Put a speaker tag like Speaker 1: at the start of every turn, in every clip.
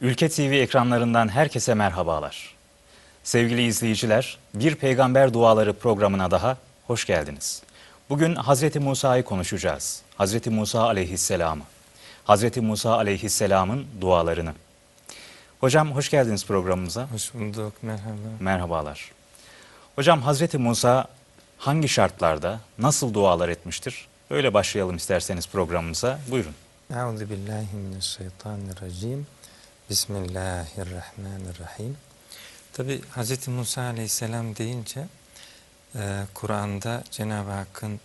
Speaker 1: Ülke TV ekranlarından herkese merhabalar. Sevgili izleyiciler, Bir Peygamber Duaları programına daha hoş geldiniz. Bugün Hazreti Musa'yı konuşacağız. Hazreti Musa aleyhisselamı. Hazreti Musa aleyhisselamın dualarını. Hocam hoş geldiniz programımıza.
Speaker 2: Hoş bulduk, merhaba.
Speaker 1: Merhabalar. Hocam Hazreti Musa hangi şartlarda nasıl dualar etmiştir? Öyle başlayalım isterseniz programımıza. Buyurun.
Speaker 2: Euzu billahi mineşşeytanirracim. Bismillahirrahmanirrahim. Tabi Hz. Musa aleyhisselam deyince e, Kur'an'da Cenab-ı Hakk'ın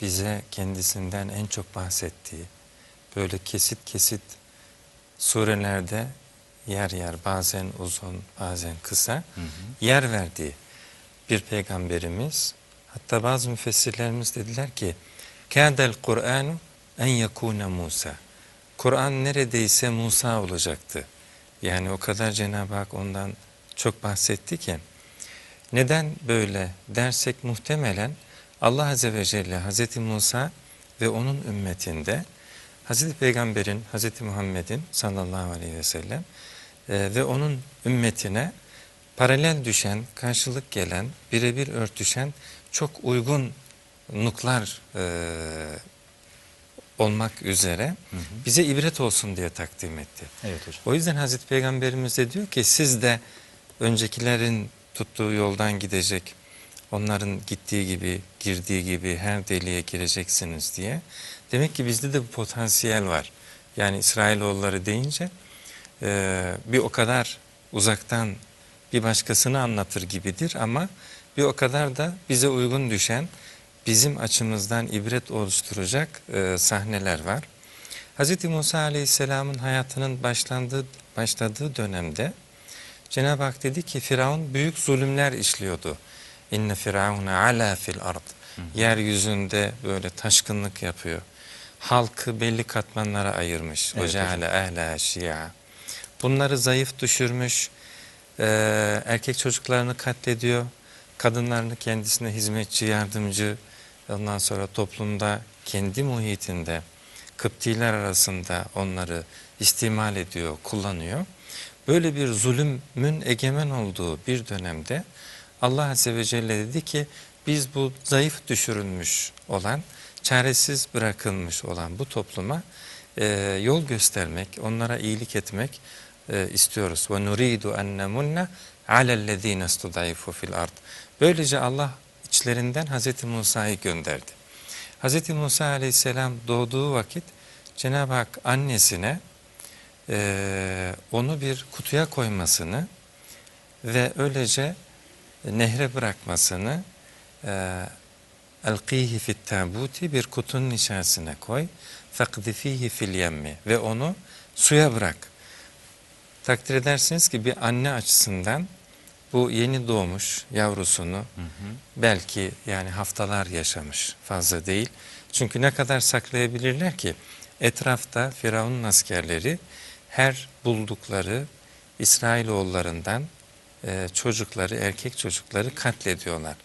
Speaker 2: bize kendisinden en çok bahsettiği, böyle kesit kesit surelerde yer yer bazen uzun bazen kısa
Speaker 1: Hı hı.
Speaker 2: yer verdiği bir peygamberimiz. Hatta bazı müfessirlerimiz dediler ki Kâdel Kur'anu en yekûne Musa. Kur'an neredeyse Musa olacaktı. Yani o kadar Cenab-ı Hak ondan çok bahsetti ki. Neden böyle dersek muhtemelen Allah Azze ve Celle Hazreti Musa ve onun ümmetinde Hazreti Peygamber'in, Hazreti Muhammed'in sallallahu aleyhi ve sellem e, ve onun ümmetine paralel düşen, karşılık gelen, birebir örtüşen çok uygun nuklar e, olmak üzere
Speaker 1: Hı hı.
Speaker 2: bize ibret olsun diye takdim etti.
Speaker 1: Evet hocam.
Speaker 2: O yüzden Hazreti Peygamberimiz de diyor ki siz de öncekilerin tuttuğu yoldan gidecek, onların gittiği gibi, girdiği gibi her deliğe gireceksiniz diye. Demek ki bizde de bu potansiyel var. Yani İsrailoğulları deyince e, bir o kadar uzaktan bir başkasını anlatır gibidir ama bir o kadar da bize uygun düşen, bizim açımızdan ibret oluşturacak e, sahneler var. Hz. Musa Aleyhisselam'ın hayatının başlandığı, başladığı dönemde Cenab-ı Hak dedi ki Firavun büyük zulümler işliyordu. İnne firavune ala fil ard. Yeryüzünde böyle taşkınlık yapıyor. Halkı belli katmanlara ayırmış.
Speaker 1: Evet
Speaker 2: O ceale ehla şia. Bunları zayıf düşürmüş. Ee, erkek çocuklarını katlediyor. Kadınlarını kendisine hizmetçi, yardımcı. Ondan sonra toplumda kendi muhitinde Kıptiler arasında onları istimal ediyor, kullanıyor. Böyle bir zulümün egemen olduğu bir dönemde Allah Azze ve Celle dedi ki biz bu zayıf düşürülmüş olan, çaresiz bırakılmış olan bu topluma e, yol göstermek, onlara iyilik etmek e, istiyoruz. Nuridu en nemunna alellezine studaifu fil ard. Böylece Allah içlerinden Hz. Musa'yı gönderdi. Hz. Musa aleyhisselam doğduğu vakit Cenab-ı Hak annesine e, onu bir kutuya koymasını ve öylece nehre bırakmasını e, elqihi fit tabuti bir kutunun içerisine koy fakdifihi fil yemmi ve onu suya bırak. Takdir edersiniz ki bir anne açısından bu yeni doğmuş yavrusunu
Speaker 1: Hı hı.
Speaker 2: belki yani haftalar yaşamış fazla değil. Çünkü ne kadar saklayabilirler ki etrafta Firavun'un askerleri her buldukları İsrailoğullarından e, çocukları, erkek çocukları katlediyorlar.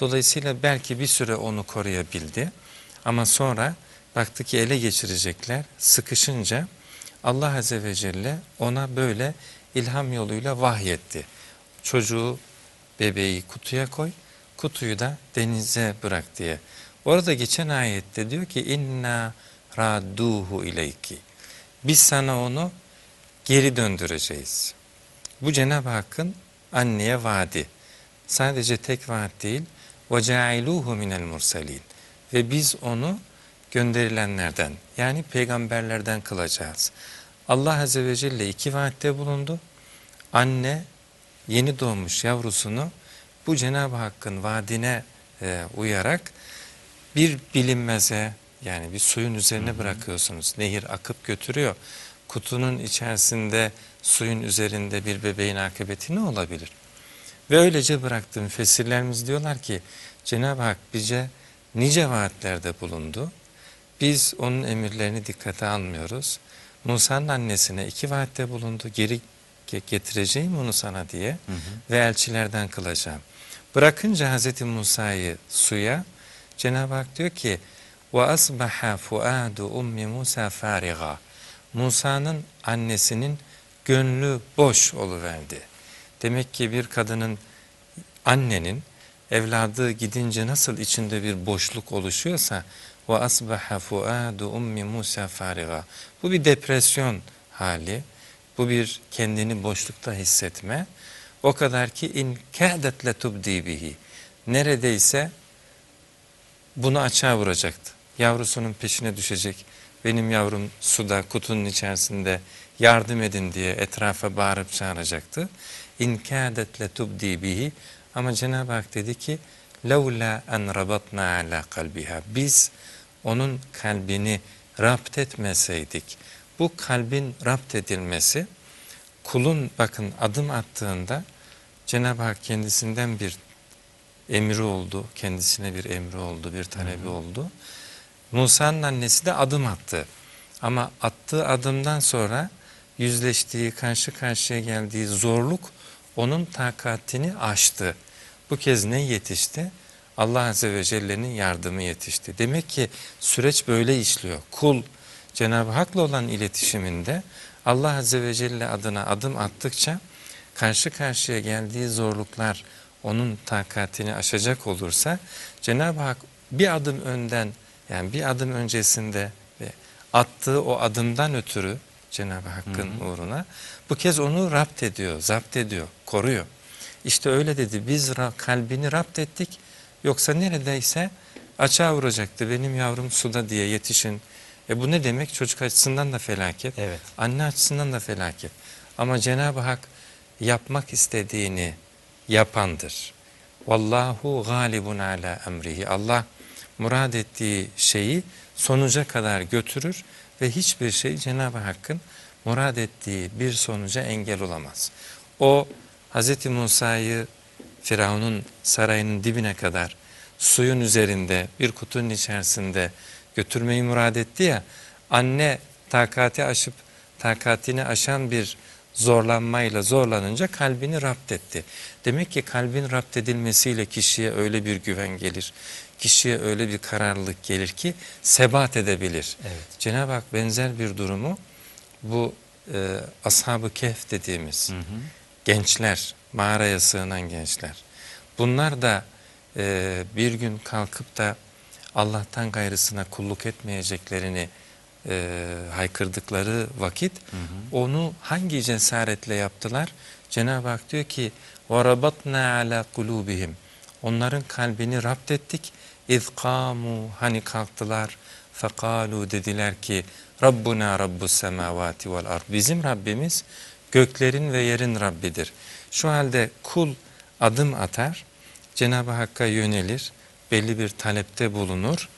Speaker 2: Dolayısıyla belki bir süre onu koruyabildi ama sonra baktı ki ele geçirecekler. Sıkışınca Allah Azze ve Celle ona böyle ilham yoluyla vahyetti Çocuğu, bebeği kutuya koy, kutuyu da denize bırak diye. Orada geçen ayette diyor ki inna radduhu ileyki. Biz sana onu geri döndüreceğiz. Bu Cenab-ı Hakk'ın anneye vaadi. Sadece tek vaat değil. وَجَعِلُوهُ مِنَ الْمُرْسَلِينَ Ve biz onu gönderilenlerden yani peygamberlerden kılacağız. Allah Azze ve Celle iki vaatte bulundu. Anne yeni doğmuş yavrusunu bu Cenab-ı Hakk'ın vaadine e, uyarak bir bilinmeze yani bir suyun üzerine bırakıyorsunuz. Nehir akıp götürüyor. Kutunun içerisinde suyun üzerinde bir bebeğin akıbeti ne olabilir? Ve öylece bıraktım. Fesirlerimiz diyorlar ki Cenab-ı Hak bize nice vaatlerde bulundu. Biz onun emirlerini dikkate almıyoruz. Musa'nın annesine iki vaatte bulundu. Geri ge- getireceğim onu sana diye
Speaker 1: Hı hı.
Speaker 2: ve elçilerden kılacağım. Bırakınca Hz. Musa'yı suya Cenab-ı Hak diyor ki وَأَصْبَحَ فُؤَادُ اُمِّ مُوسَى فَارِغًا Musa'nın annesinin gönlü boş oluverdi. Demek ki bir kadının, annenin evladı gidince nasıl içinde bir boşluk oluşuyorsa ve asbaha fuadu ummi Musa fariga. Bu bir depresyon hali. Bu bir kendini boşlukta hissetme. O kadar ki in kâdet le tubdi bihi. Neredeyse bunu açığa vuracaktı. Yavrusunun peşine düşecek. Benim yavrum suda, kutunun içerisinde yardım edin diye etrafa bağırıp çağıracaktı. İn kâdet le tubdi bihi. Ama Cenab-ı Hak dedi ki لَوْلَا اَنْ رَبَطْنَا عَلَى قَلْبِهَا Biz onun kalbini rapt etmeseydik. bu kalbin rapt edilmesi kulun bakın adım attığında Cenab-ı Hak kendisinden bir emri oldu. Kendisine bir emri oldu, bir talebi oldu. Musa'nın annesi de adım attı. Ama attığı adımdan sonra yüzleştiği, karşı karşıya geldiği zorluk onun takatini aştı. Bu kez ne yetişti? Allah Azze ve Celle'nin yardımı yetişti. Demek ki süreç böyle işliyor. Kul Cenab-ı Hak'la olan iletişiminde Allah Azze ve Celle adına adım attıkça karşı karşıya geldiği zorluklar onun takatini aşacak olursa Cenab-ı Hak bir adım önden yani bir adım öncesinde ve attığı o adımdan ötürü Cenab-ı Hakk'ın uğruna bu kez onu rapt ediyor, zapt ediyor, koruyor. İşte öyle dedi biz kalbini rapt ettik yoksa neredeyse açığa vuracaktı benim yavrum suda diye yetişin. E bu ne demek çocuk açısından da felaket,
Speaker 1: Evet.
Speaker 2: anne açısından da felaket. Ama Cenab-ı Hak yapmak istediğini yapandır. Vallahu galibun ala emrihi. Allah murad ettiği şeyi sonuca kadar götürür ve hiçbir şey Cenab-ı Hakk'ın murad ettiği bir sonuca engel olamaz. O Hz. Musa'yı Firavun'un sarayının dibine kadar suyun üzerinde bir kutunun içerisinde götürmeyi murad etti ya anne takati aşıp takatini aşan bir zorlanmayla zorlanınca kalbini rapt etti. Demek ki kalbin rapt edilmesiyle kişiye öyle bir güven gelir. Kişiye öyle bir kararlılık gelir ki sebat edebilir.
Speaker 1: Evet.
Speaker 2: Cenab-ı Hak benzer bir durumu bu e, ashab-ı kehf dediğimiz
Speaker 1: Hı hı.
Speaker 2: gençler, mağaraya sığınan gençler. Bunlar da e, bir gün kalkıp da Allah'tan gayrısına kulluk etmeyeceklerini e, haykırdıkları vakit onu hangi cesaretle yaptılar? Cenab-ı Hak diyor ki وَرَبَطْنَا عَلَى قُلُوبِهِمْ Onların kalbini rapt ettik. اِذْ قَامُوا Hani kalktılar. فَقَالُوا dediler ki Rabbuna Rabbus semavati vel ard. Bizim Rabbimiz göklerin ve yerin Rabbidir. Şu halde kul adım atar, Cenab-ı Hakk'a yönelir, belli bir talepte bulunur.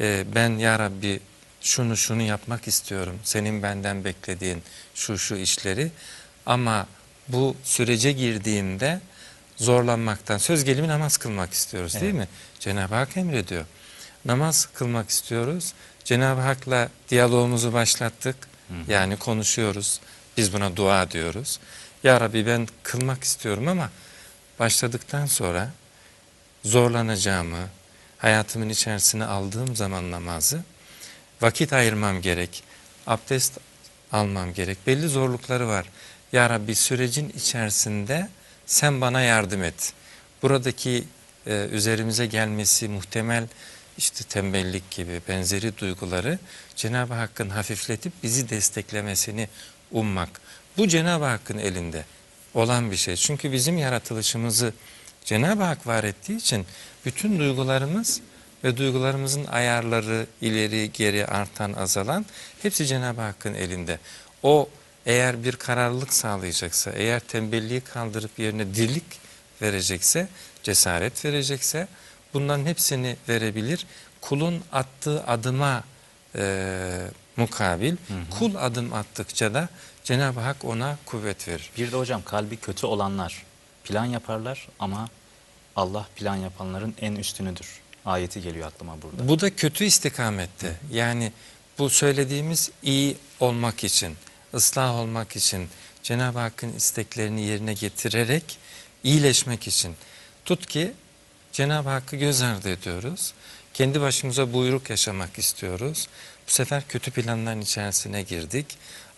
Speaker 2: Ee, ben ya Rabbi şunu şunu yapmak istiyorum, senin benden beklediğin şu şu işleri ama bu sürece girdiğimde zorlanmaktan, söz gelimi namaz kılmak istiyoruz değil mi? Cenab-ı Hak emrediyor. Namaz kılmak istiyoruz. Cenab-ı Hak'la diyalogumuzu başlattık. Yani konuşuyoruz. Biz buna dua diyoruz. Ya Rabbi ben kılmak istiyorum ama başladıktan sonra zorlanacağımı, hayatımın içerisine aldığım zaman namazı vakit ayırmam gerek, abdest almam gerek. Belli zorlukları var. Ya Rabbi sürecin içerisinde sen bana yardım et. Buradaki e, üzerimize gelmesi muhtemel işte tembellik gibi benzeri duyguları Cenab-ı Hakk'ın hafifletip bizi desteklemesini ummak. Bu Cenab-ı Hakk'ın elinde olan bir şey. Çünkü bizim yaratılışımızı Cenab-ı Hak var ettiği için bütün duygularımız ve duygularımızın ayarları ileri geri artan azalan hepsi Cenab-ı Hakk'ın elinde. O eğer bir kararlılık sağlayacaksa, eğer tembelliği kaldırıp yerine dirlik verecekse, cesaret verecekse bunların hepsini verebilir. Kulun attığı adıma e, mukabil, kul adım attıkça da Cenab-ı Hak ona kuvvet verir.
Speaker 1: Bir de hocam kalbi kötü olanlar plan yaparlar ama Allah plan yapanların en üstünüdür. Ayeti geliyor aklıma burada.
Speaker 2: Bu da kötü istikamette. Yani bu söylediğimiz iyi olmak için, ıslah olmak için, Cenab-ı Hakk'ın isteklerini yerine getirerek iyileşmek için. Tut ki Cenab-ı Hakk'ı göz ardı ediyoruz. Kendi başımıza buyruk yaşamak istiyoruz. Bu sefer kötü planların içerisine girdik.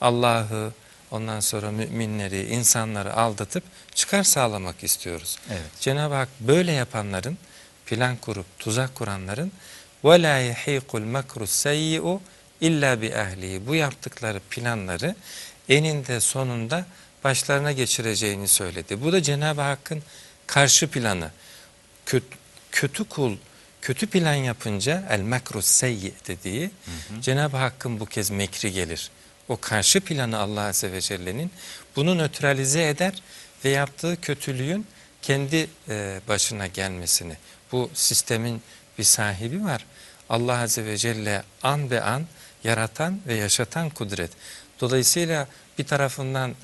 Speaker 2: Allah'ı, ondan sonra müminleri, insanları aldatıp çıkar sağlamak istiyoruz.
Speaker 1: Evet.
Speaker 2: Cenab-ı Hak böyle yapanların, plan kurup tuzak kuranların وَلَا يَحِيقُ الْمَكْرُ السَّيِّئُ illa bi ehlihi. Bu yaptıkları planları eninde sonunda başlarına geçireceğini söyledi. Bu da Cenab-ı Hakk'ın karşı planı. Kötü, kötü kul kötü plan yapınca el mekrus seyyi dediği Cenab-ı Hakk'ın bu kez mekri gelir. O karşı planı Allah Azze ve Celle'nin bunu nötralize eder ve yaptığı kötülüğün kendi e, başına gelmesini. Bu sistemin bir sahibi var. Allah Azze ve Celle an be an yaratan ve yaşatan kudret. Dolayısıyla bir tarafından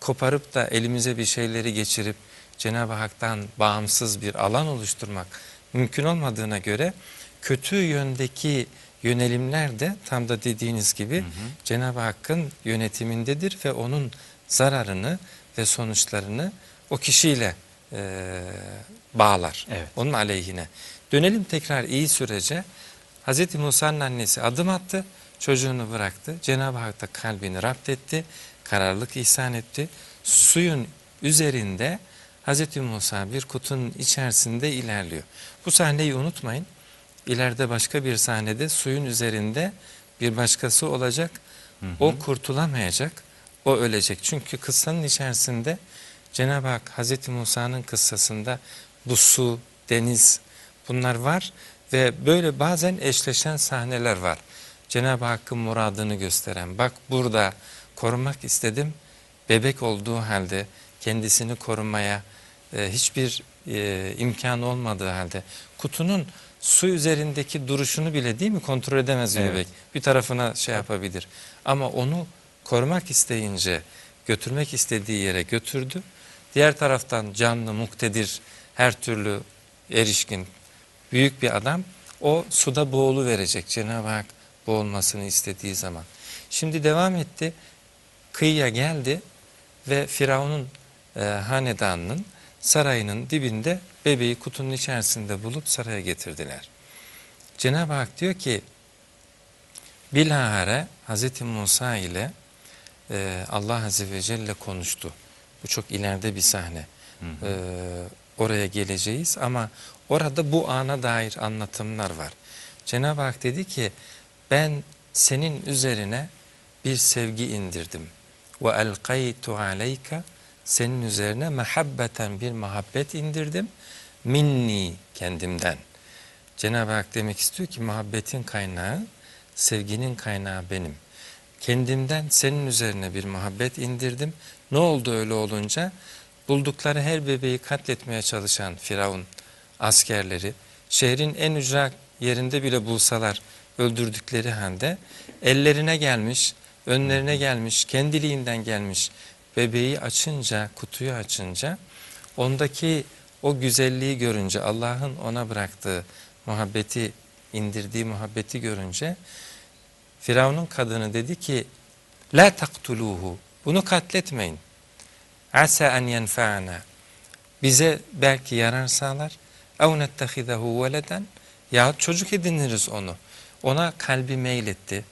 Speaker 2: koparıp da elimize bir şeyleri geçirip Cenab-ı Hak'tan bağımsız bir alan oluşturmak mümkün olmadığına göre kötü yöndeki yönelimler de tam da dediğiniz gibi Cenab-ı Hakk'ın yönetimindedir ve onun zararını ve sonuçlarını o kişiyle e, bağlar.
Speaker 1: Evet.
Speaker 2: Onun aleyhine. Dönelim tekrar iyi sürece. Hz. Musa'nın annesi adım attı, çocuğunu bıraktı. Cenab-ı Hak da kalbini rapt etti, kararlılık ihsan etti. Suyun üzerinde Hz. Musa bir kutunun içerisinde ilerliyor. Bu sahneyi unutmayın. İleride başka bir sahnede suyun üzerinde bir başkası olacak. O kurtulamayacak, o ölecek. Çünkü kıssanın içerisinde Cenab-ı Hak Hz. Musa'nın kıssasında bu su, deniz bunlar var ve böyle bazen eşleşen sahneler var. Cenab-ı Hakk'ın muradını gösteren bak burada korumak istedim bebek olduğu halde kendisini korumaya e, hiçbir e, imkan olmadığı halde kutunun su üzerindeki duruşunu bile değil mi kontrol edemez
Speaker 1: Evet.
Speaker 2: bebek. Bir tarafına şey yapabilir. Ama onu korumak isteyince götürmek istediği yere götürdü. Diğer taraftan canlı muktedir her türlü erişkin büyük bir adam. O suda boğulu verecek. Cenab-ı Hak boğulmasını istediği zaman. Şimdi devam etti. Kıyıya geldi ve Firavun'un e, hanedanının sarayının dibinde bebeği kutunun içerisinde bulup saraya getirdiler. Cenab-ı Hak diyor ki bilahare Hz. Musa ile e, Allah Azze ve Celle konuştu. Bu çok ileride bir sahne. E, oraya geleceğiz ama orada bu ana dair anlatımlar var. Cenab-ı Hak dedi ki ben senin üzerine bir sevgi indirdim. Ve elkaytu senin üzerine mehabbeten bir muhabbet indirdim. Minni kendimden. Cenab-ı Hak demek istiyor ki muhabbetin kaynağı, sevginin kaynağı benim. Kendimden senin üzerine bir muhabbet indirdim. Ne oldu öyle olunca? Buldukları her bebeği katletmeye çalışan Firavun askerleri, şehrin en ücra yerinde bile bulsalar öldürdükleri halde ellerine gelmiş, önlerine gelmiş, kendiliğinden gelmiş bebeği açınca, kutuyu açınca ondaki o güzelliği görünce Allah'ın ona bıraktığı muhabbeti, indirdiği muhabbeti görünce Firavun'un kadını dedi ki La taktuluhu bunu katletmeyin. Asa en yenfa'ana bize belki yarar sağlar. Ev nettehizehu veleden ya çocuk ediniriz onu. Ona kalbi meyletti.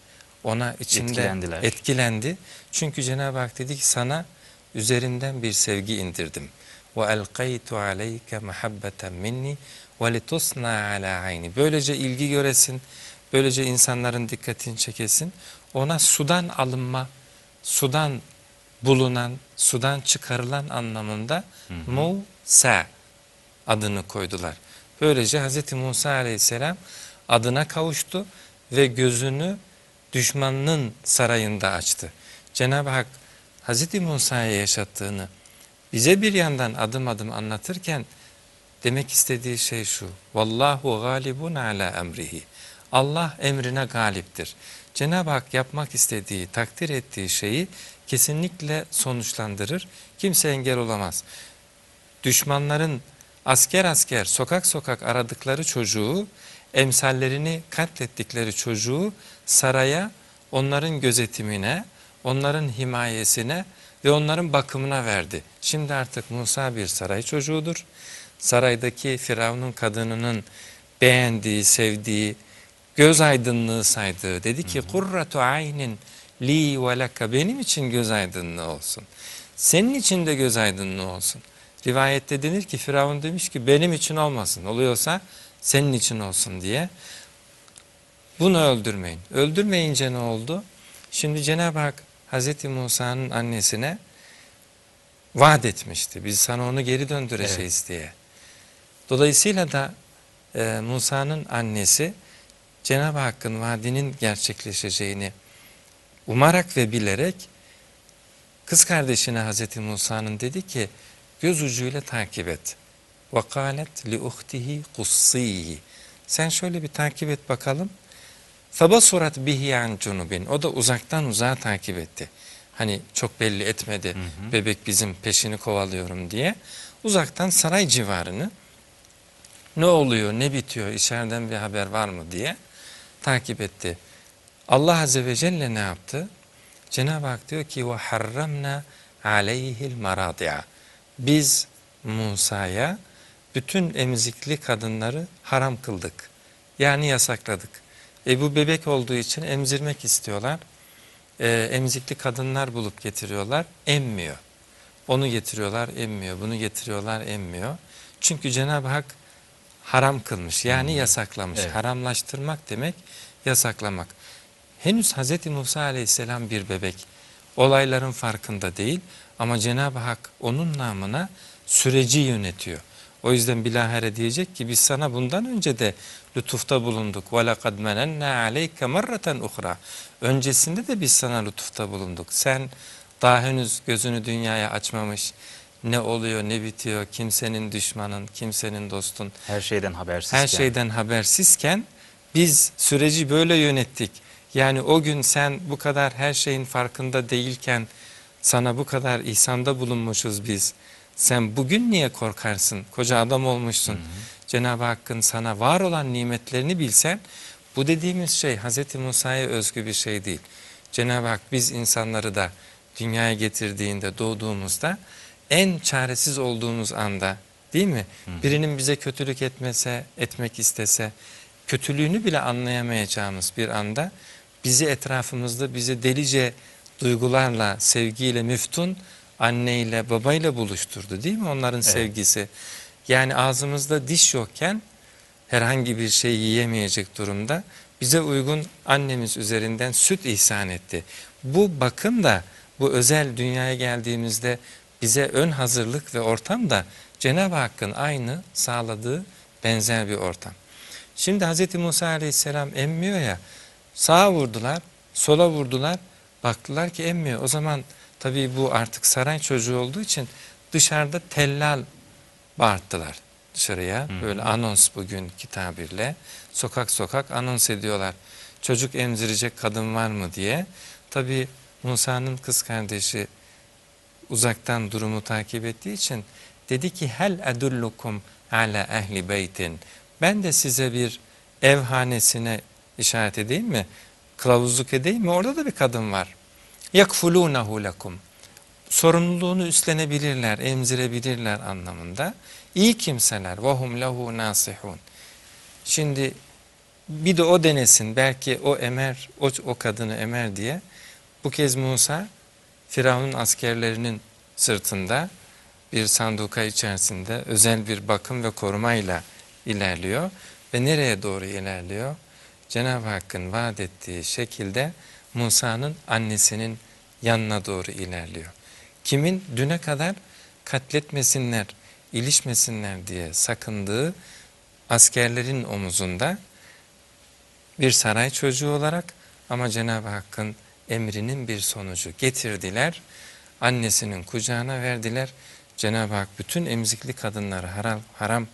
Speaker 2: Ona içinde etkilendi. Çünkü Cenab-ı Hak dedi ki sana üzerinden bir sevgi indirdim. Aleyke muhabbeten minni ve litusna ala ayni. Böylece ilgi göresin. Böylece insanların dikkatini çekesin. Ona sudan alınma, sudan bulunan, sudan çıkarılan anlamında Musa adını koydular. Böylece Hz. Musa aleyhisselam adına kavuştu ve gözünü düşmanının sarayında açtı. Cenab-ı Hak Hz. Musa'ya yaşattığını bize bir yandan adım adım anlatırken demek istediği şey şu. Vallahu galibun ala emrihi. Allah emrine galiptir. Cenab-ı Hak yapmak istediği, takdir ettiği şeyi kesinlikle sonuçlandırır. Kimse engel olamaz. Düşmanların asker asker, sokak sokak aradıkları çocuğu, emsallerini katlettikleri çocuğu saraya, onların gözetimine, onların himayesine ve onların bakımına verdi. Şimdi artık Musa bir saray çocuğudur. Saraydaki Firavun'un kadınının beğendiği, sevdiği, göz aydınlığı saydığı dedi ki kurratu aynin li ve leke benim için göz aydınlığı olsun. Senin için de göz aydınlığı olsun. Rivayette denir ki Firavun demiş ki benim için olmasın. Oluyorsa senin için olsun diye. Bunu öldürmeyin. Öldürmeyince ne oldu? Şimdi Cenab-ı Hak Hz. Musa'nın annesine vaat etmişti. Biz sana onu geri döndüreceğiz diye. Dolayısıyla da e, Musa'nın annesi Cenab-ı Hakk'ın vaadinin gerçekleşeceğini umarak ve bilerek kız kardeşine Hz. Musa'nın dedi ki göz ucuyla takip et. وَقَالَتْ لِأُخْتِهِ قُصِّيهِ Sen şöyle bir takip et bakalım. فَبَصُرَتْ بِهِ عَنْ cunubin. O da uzaktan uzağa takip etti. Hani çok belli etmedi bebek bizim peşini kovalıyorum diye. Uzaktan saray civarını ne oluyor ne bitiyor içeriden bir haber var mı diye takip etti. Allah Azze ve Celle ne yaptı? Cenab-ı Hak diyor ki وَحَرَّمْنَا عَلَيْهِ الْمَرَاضِعَ Biz Musa'ya bütün emzikli kadınları haram kıldık. Yani yasakladık. E bu bebek olduğu için emzirmek istiyorlar. E, emzikli kadınlar bulup getiriyorlar. Emmiyor. Onu getiriyorlar emmiyor. Bunu getiriyorlar emmiyor. Çünkü Cenab-ı Hak haram kılmış. Yani yasaklamış.
Speaker 1: Evet.
Speaker 2: Haramlaştırmak demek yasaklamak. Henüz Hz. Musa aleyhisselam bir bebek. Olayların farkında değil ama Cenab-ı Hak onun namına süreci yönetiyor. O yüzden bilahare diyecek ki biz sana bundan önce de lütufta bulunduk. وَلَقَدْ مَنَنَّا عَلَيْكَ مَرَّةً اُخْرَى Öncesinde de biz sana lütufta bulunduk. Sen daha henüz gözünü dünyaya açmamış. Ne oluyor, ne bitiyor, kimsenin düşmanın, kimsenin dostun,
Speaker 1: Her şeyden habersizken.
Speaker 2: her şeyden habersizken biz süreci böyle yönettik. Yani o gün sen bu kadar her şeyin farkında değilken sana bu kadar ihsanda bulunmuşuz biz. Sen bugün niye korkarsın? Koca adam olmuşsun. Cenab-ı Hakk'ın sana var olan nimetlerini bilsen bu dediğimiz şey Hz. Musa'ya özgü bir şey değil. Cenab-ı Hak biz insanları da dünyaya getirdiğinde doğduğumuzda en çaresiz olduğumuz anda değil mi? Birinin bize kötülük etmese, etmek istese, kötülüğünü bile anlayamayacağımız bir anda bizi etrafımızda bizi delice duygularla, sevgiyle müftun anneyle, babayla buluşturdu değil mi onların sevgisi? Yani ağzımızda diş yokken herhangi bir şey yiyemeyecek durumda bize uygun annemiz üzerinden süt ihsan etti. Bu bakın da bu özel dünyaya geldiğimizde bize ön hazırlık ve ortam da Cenab-ı Hakk'ın aynı sağladığı benzer bir ortam. Şimdi Hz. Musa aleyhisselam emmiyor ya sağa vurdular, sola vurdular, baktılar ki emmiyor. O zaman tabii bu artık saray çocuğu olduğu için dışarıda tellal bağırttılar dışarıya. Böyle anons bugünkü tabirle sokak sokak anons ediyorlar. Çocuk emzirecek kadın var mı diye. Tabii Musa'nın kız kardeşi uzaktan durumu takip ettiği için dedi ki hel edullukum ala ehli beytin. Ben de size bir ev hanesine işaret edeyim mi? Kılavuzluk edeyim mi? Orada da bir kadın var. Yakfulunahu lekum. Sorumluluğunu üstlenebilirler, emzirebilirler anlamında. İyi kimseler. Vahum lehu nasihun. Şimdi bir de o denesin. Belki o emer, o, o kadını emer diye. Bu kez Musa Firavun'un askerlerinin sırtında bir sanduka içerisinde özel bir bakım ve korumayla ilerliyor. Ve nereye doğru ilerliyor? Cenab-ı Hakk'ın vaat ettiği şekilde Musa'nın annesinin yanına doğru ilerliyor. Kimin düne kadar katletmesinler, ilişmesinler diye sakındığı askerlerin omuzunda bir saray çocuğu olarak ama Cenab-ı Hakk'ın emrinin bir sonucu getirdiler. Annesinin kucağına verdiler. Cenab-ı Hak bütün emzikli kadınları haram, haram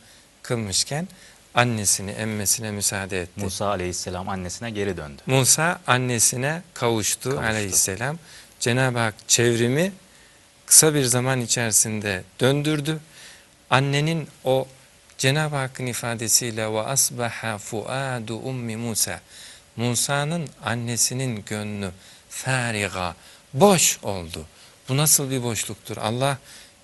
Speaker 2: kılmışken annesini emmesine müsaade etti.
Speaker 1: Musa aleyhisselam annesine geri döndü.
Speaker 2: Musa annesine kavuştu,
Speaker 1: Kavuştu.
Speaker 2: aleyhisselam. Cenab-ı Hak çevrimi kısa bir zaman içerisinde döndürdü. Annenin o Cenab-ı Hakk'ın ifadesiyle ve asbaha fuadu ummi Musa. Musa'nın annesinin gönlü fariga, boş oldu. Bu nasıl bir boşluktur? Allah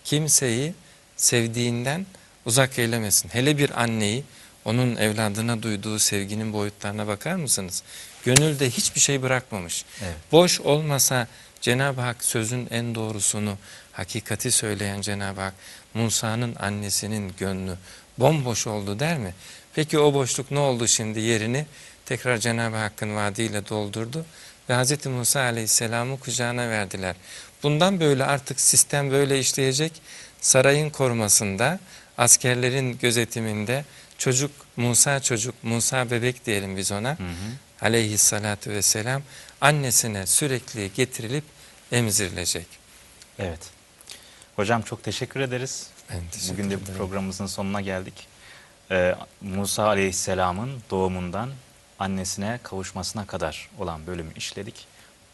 Speaker 2: kimseyi sevdiğinden uzak eylemesin. Hele bir anneyi onun evladına duyduğu sevginin boyutlarına bakar mısınız? Gönülde hiçbir şey bırakmamış.
Speaker 1: Evet.
Speaker 2: Boş olmasa Cenab-ı Hak sözün en doğrusunu, hakikati söyleyen Cenab-ı Hak Musa'nın annesinin gönlü bomboş oldu der mi? Peki o boşluk ne oldu şimdi yerini? Tekrar Cenab-ı Hakk'ın vaadiyle doldurdu ve Hz. Musa Aleyhisselam'ı kucağına verdiler. Bundan böyle artık sistem böyle işleyecek. Sarayın korumasında, askerlerin gözetiminde çocuk, Musa çocuk, Musa bebek diyelim biz ona. Aleyhissalatu vesselam annesine sürekli getirilip emzirilecek.
Speaker 1: Evet. Hocam çok teşekkür ederiz.
Speaker 2: Ben teşekkür
Speaker 1: Bugün de
Speaker 2: ederim.
Speaker 1: programımızın sonuna geldik. Ee, Musa Aleyhisselam'ın doğumundan annesine kavuşmasına kadar olan bölümü işledik.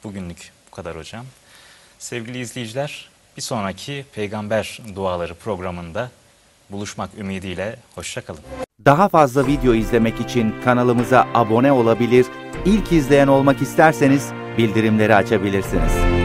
Speaker 1: Bugünlük bu kadar hocam. Sevgili izleyiciler, bir sonraki Peygamber Duaları programında buluşmak ümidiyle hoşçakalın.
Speaker 3: Daha fazla video izlemek için kanalımıza abone olabilir, ilk izleyen olmak isterseniz bildirimleri açabilirsiniz.